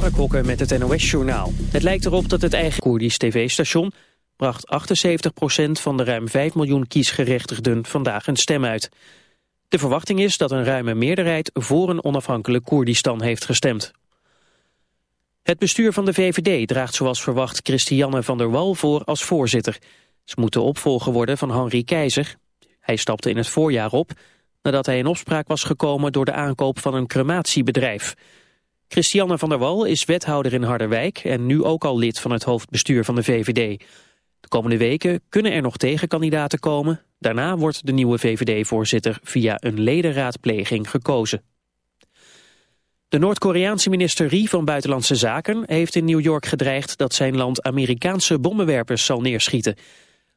Mark met het NOS-journaal. Het lijkt erop dat het eigen Koerdisch tv-station... bracht 78% van de ruim 5 miljoen kiesgerechtigden vandaag een stem uit. De verwachting is dat een ruime meerderheid voor een onafhankelijk Koerdistan heeft gestemd. Het bestuur van de VVD draagt zoals verwacht Christiane van der Wal voor als voorzitter. Ze moet de opvolger worden van Henri Keizer. Hij stapte in het voorjaar op nadat hij in opspraak was gekomen door de aankoop van een crematiebedrijf. Christiane van der Wal is wethouder in Harderwijk en nu ook al lid van het hoofdbestuur van de VVD. De komende weken kunnen er nog tegenkandidaten komen. Daarna wordt de nieuwe VVD-voorzitter via een ledenraadpleging gekozen. De Noord-Koreaanse minister Ri van Buitenlandse Zaken heeft in New York gedreigd dat zijn land Amerikaanse bommenwerpers zal neerschieten.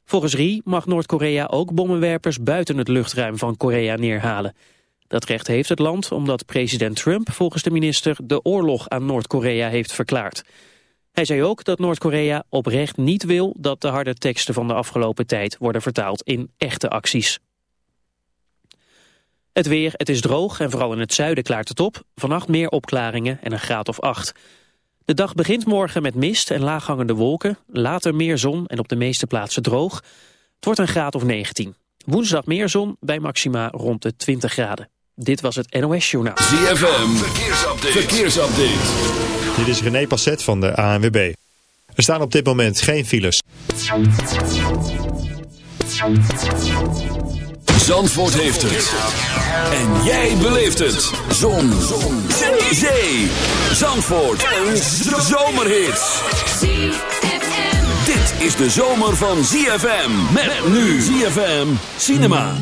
Volgens Ri mag Noord-Korea ook bommenwerpers buiten het luchtruim van Korea neerhalen. Dat recht heeft het land omdat president Trump volgens de minister de oorlog aan Noord-Korea heeft verklaard. Hij zei ook dat Noord-Korea oprecht niet wil dat de harde teksten van de afgelopen tijd worden vertaald in echte acties. Het weer, het is droog en vooral in het zuiden klaart het op. Vannacht meer opklaringen en een graad of acht. De dag begint morgen met mist en laaghangende wolken. Later meer zon en op de meeste plaatsen droog. Het wordt een graad of 19. Woensdag meer zon bij maxima rond de 20 graden. Dit was het NOS Journaal. ZFM, verkeersupdate. verkeersupdate. Dit is René Passet van de ANWB. Er staan op dit moment geen files. Zandvoort heeft het. En jij beleeft het. Zon. Zon. Zee. Zee. Zandvoort. Een zomerhit. Dit is de zomer van ZFM. Met nu ZFM Cinema.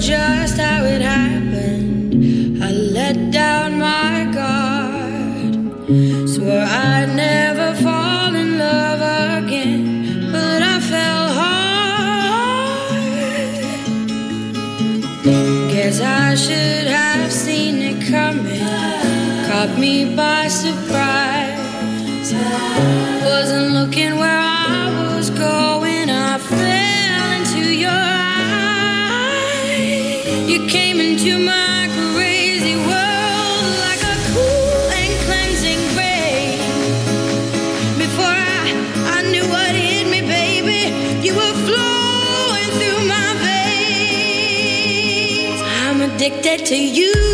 Just how it happened. I let down my guard. Swore I'd never fall in love again. But I fell hard. Guess I should have seen it coming. Caught me by to you,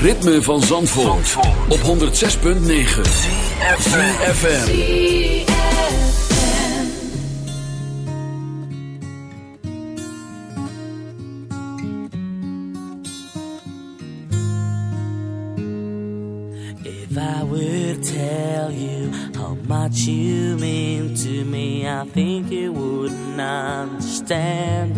ritme van Zandvoort, op 106.9 CFFM If I would tell you how much you mean to me I think you wouldn't understand.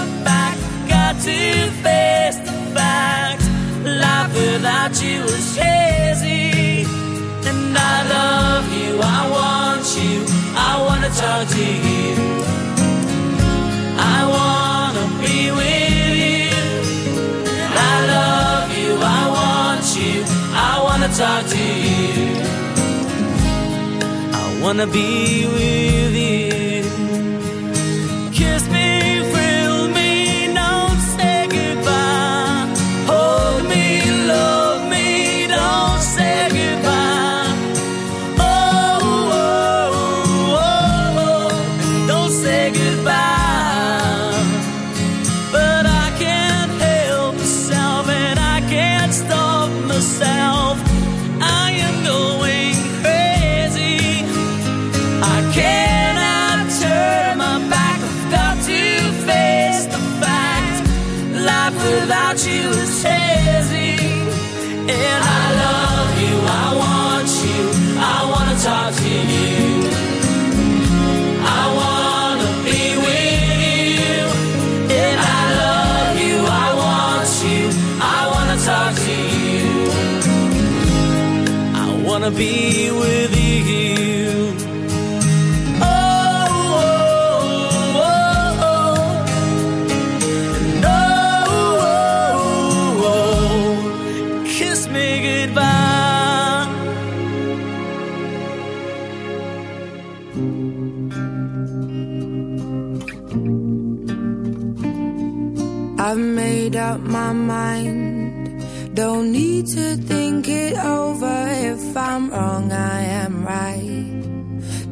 to face the fact life without you is hazy. And I love you, I want you, I wanna talk to you. I wanna be with you. I love you, I want you, I wanna talk to you. I wanna be with you.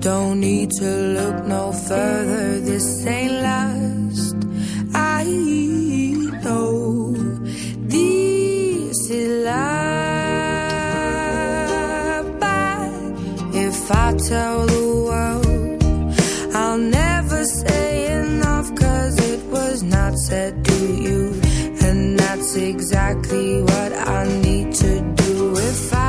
Don't need to look no further, this ain't last. I know this is love. But if I tell the world, I'll never say enough, cause it was not said to you. And that's exactly what I need to do if I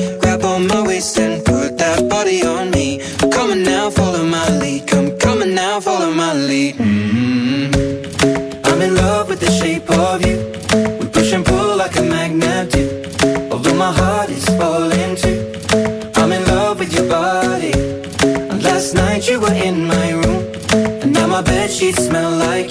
sheets smell like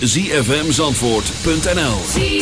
www.zfmzandvoort.nl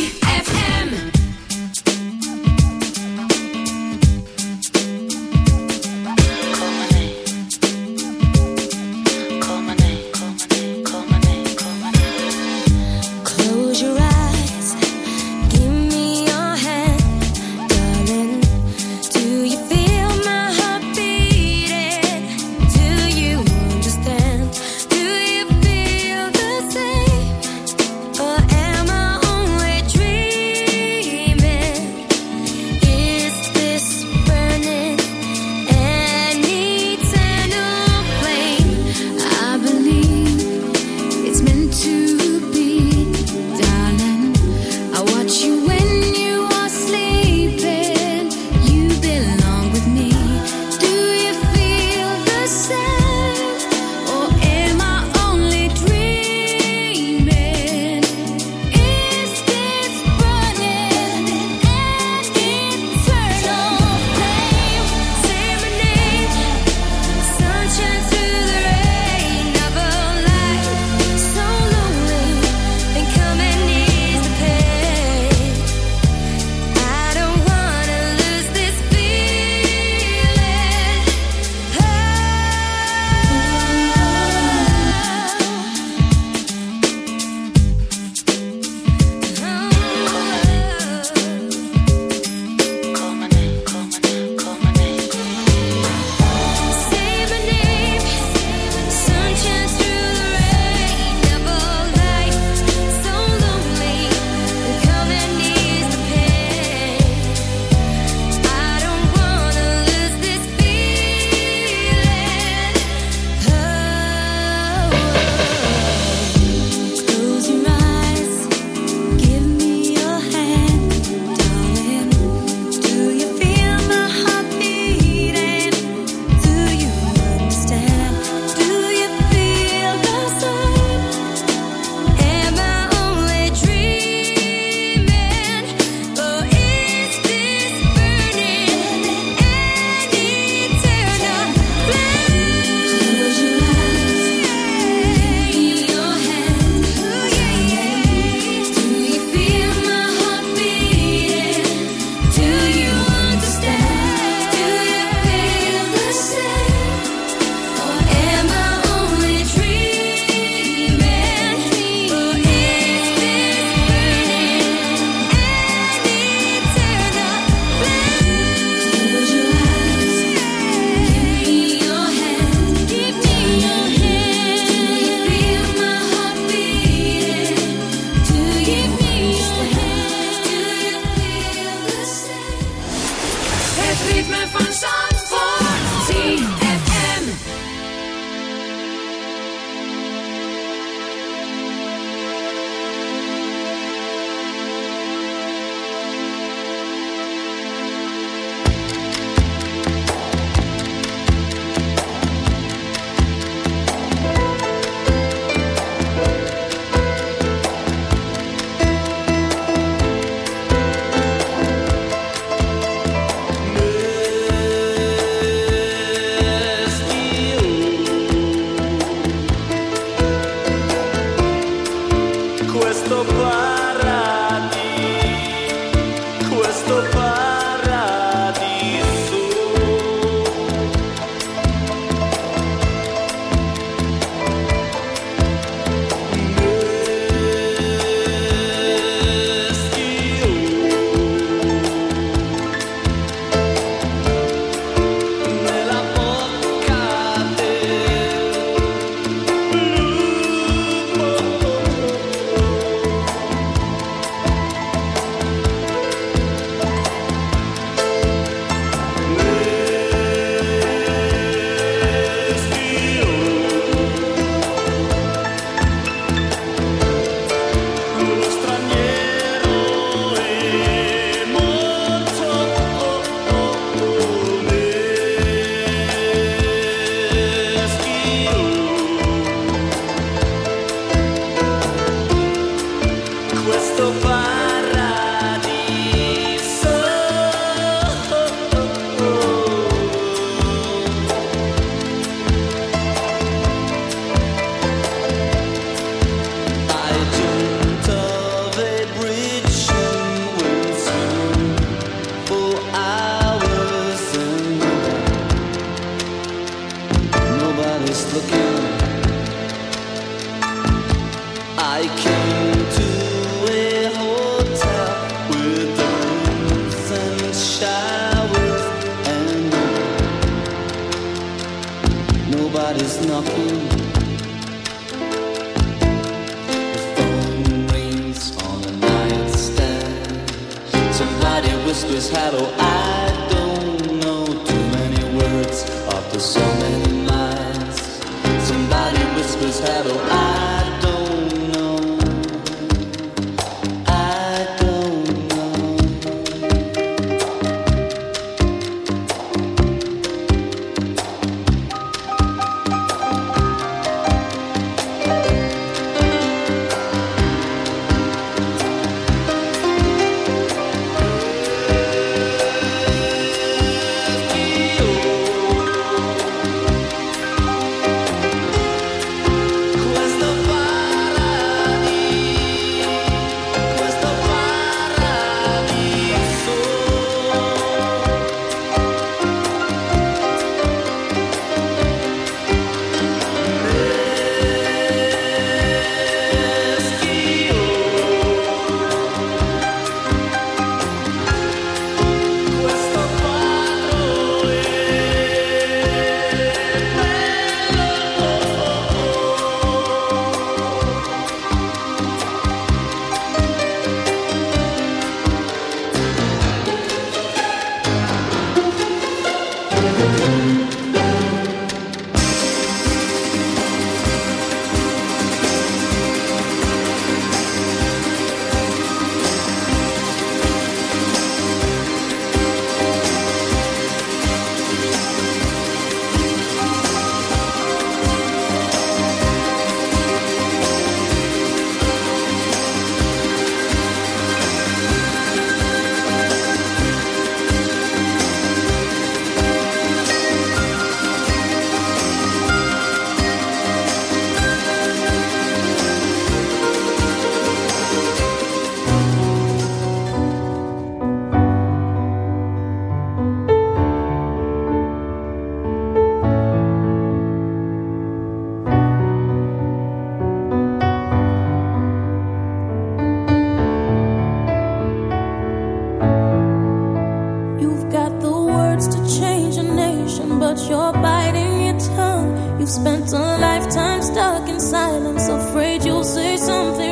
you're biting your tongue. You've spent a lifetime stuck in silence, afraid you'll say something.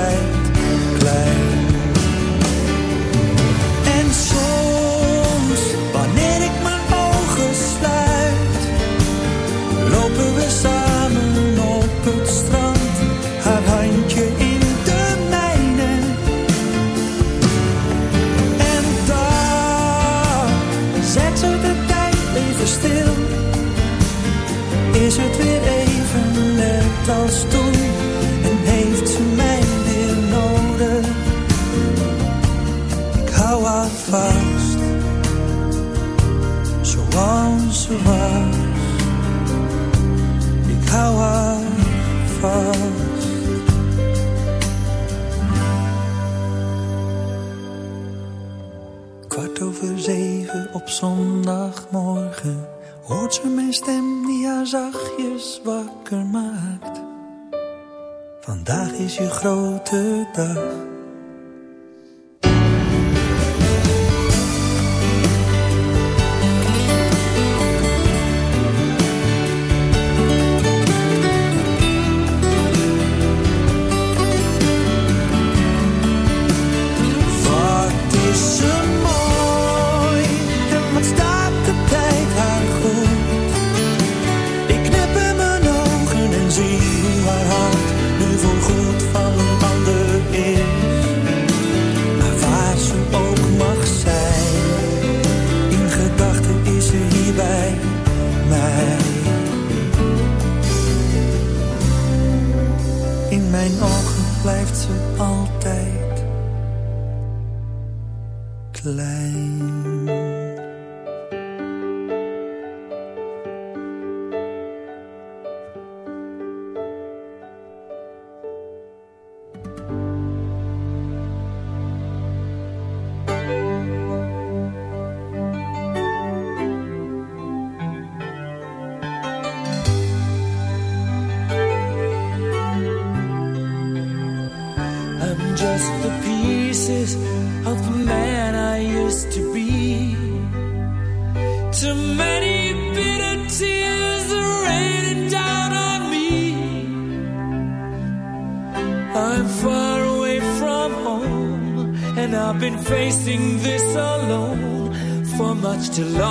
is je grote dag. For much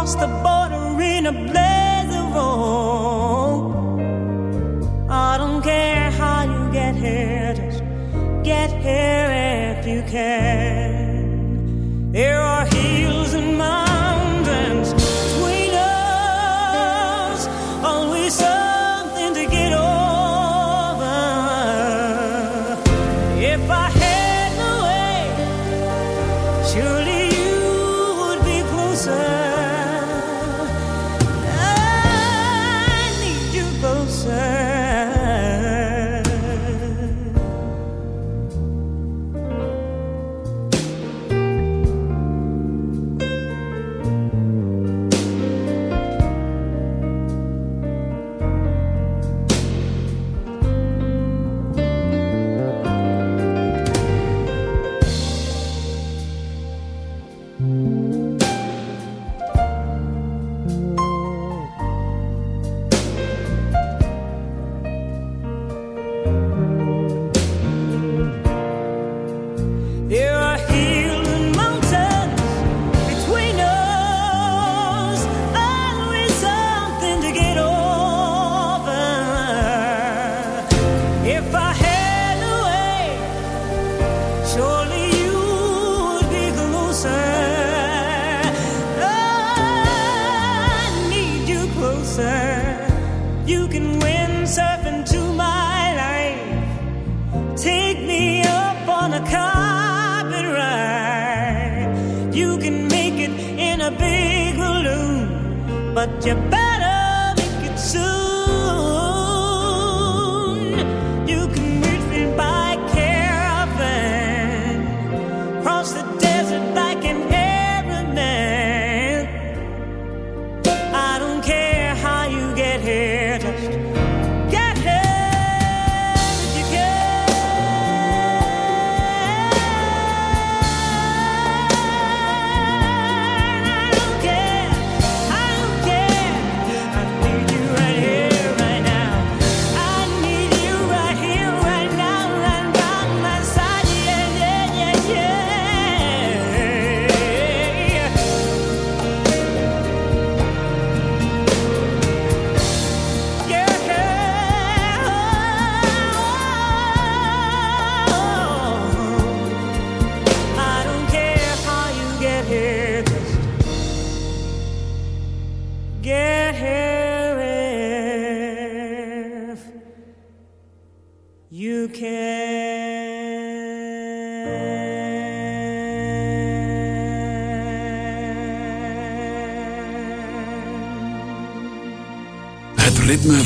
Cross the border in a blaze of hope. I don't care how you get here, just get here if you can. There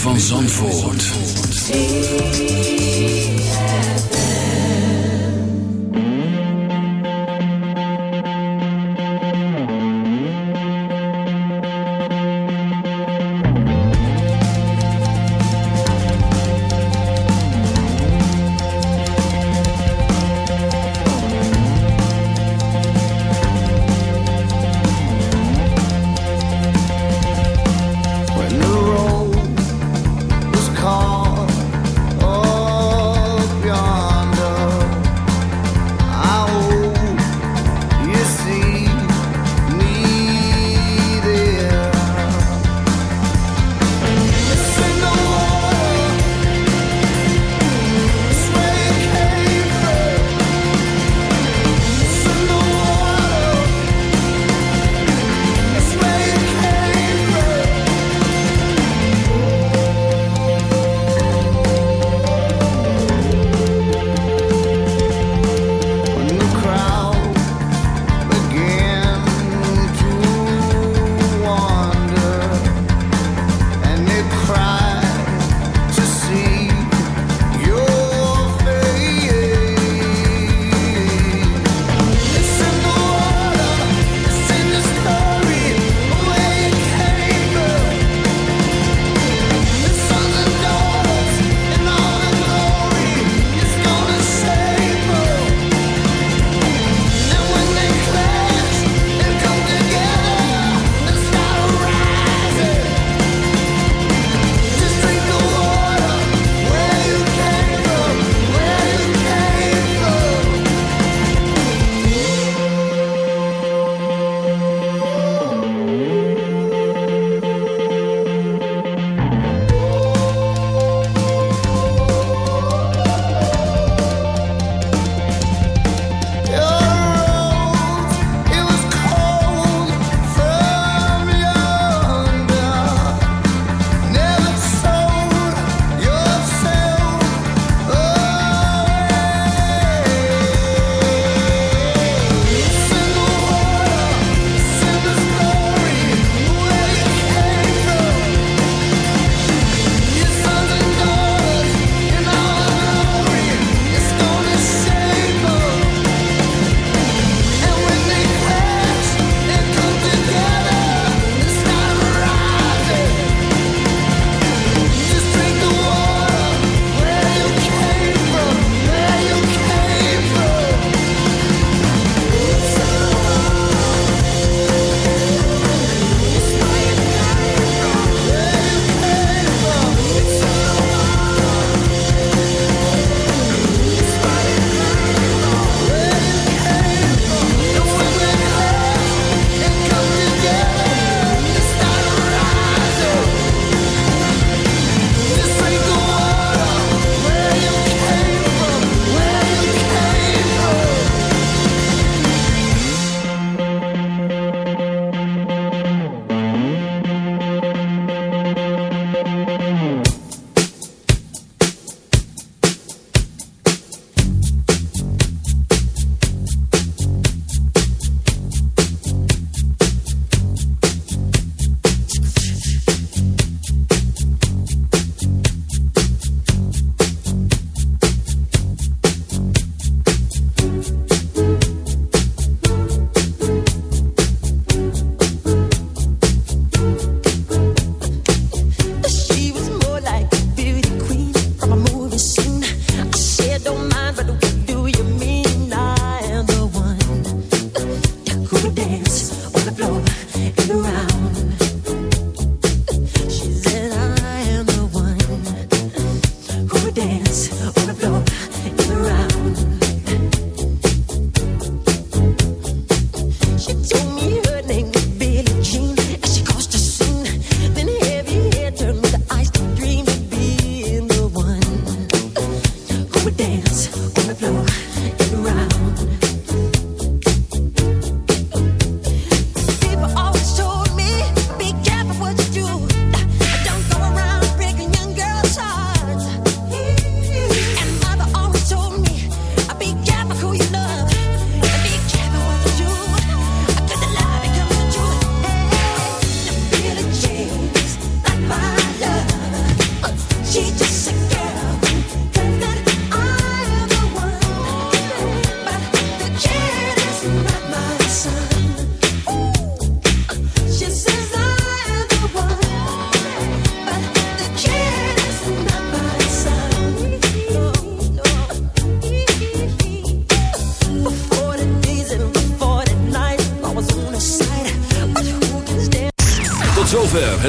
van Zandvoort.